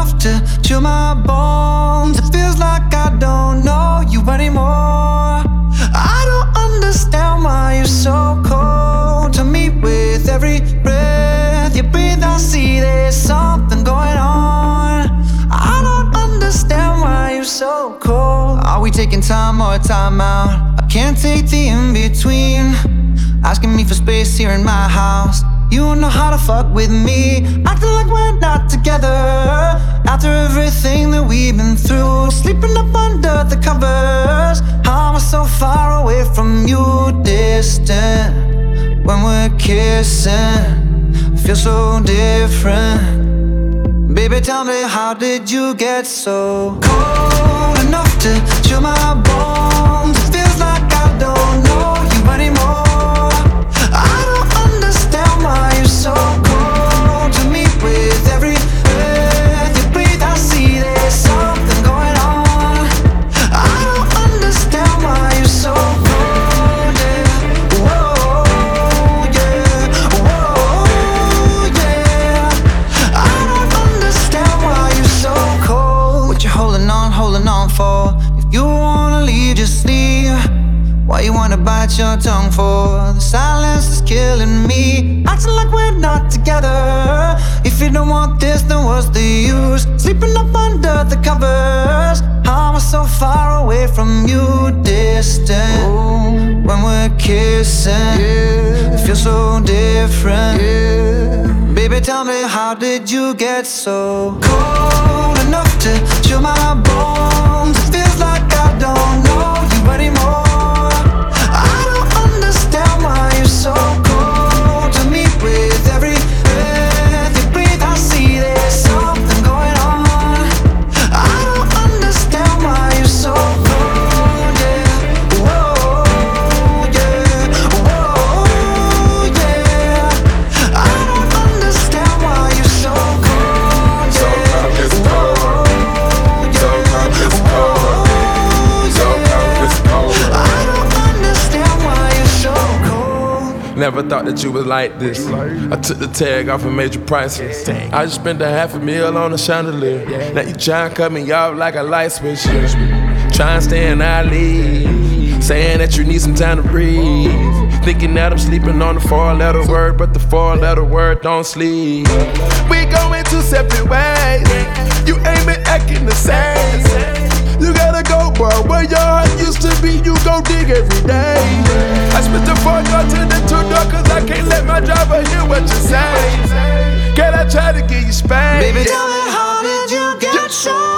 enough to chill my bones. It feels like I don't know you anymore. I don't understand why you're so cold to me with every breath you breathe. I see there's something going on. I don't understand why you're so cold. Are we taking time or time out? I can't take the in between. Asking me for space here in my house. You know how to fuck with me. Acting like we're not together. After everything that we've been through, sleeping up under the covers. How am I so far away from you, distant? When we're kissing, feel so different. Baby, tell me, how did you get so cold enough to chill my bones? It feels like I don't know you anymore. Bite your tongue for? The silence is killing me. Acting like we're not together. If you don't want this, then what's the use? Sleeping up under the covers. How am I so far away from you, distant? When we're kissing, it feels so different. Baby, tell me, how did you get so cold enough to chill my bones? It feels like I don't know you anymore. Never thought that you was like this. I took the tag off and made you priceless. I just spent a half a meal on a chandelier. Now you tryna cut me off like a light switch. Try and stay in our league. Saying that you need some time to breathe. Thinking that I'm sleeping on the four letter word, but the four letter word don't sleep. We going two separate ways. You ain't been acting the same. You gotta go, bro. Where your heart used to be, you go dig every day. Spit the four door to the two door, cause I can't let my driver hear what you say. Can I try to get you spanked? Baby, tell me how did you get so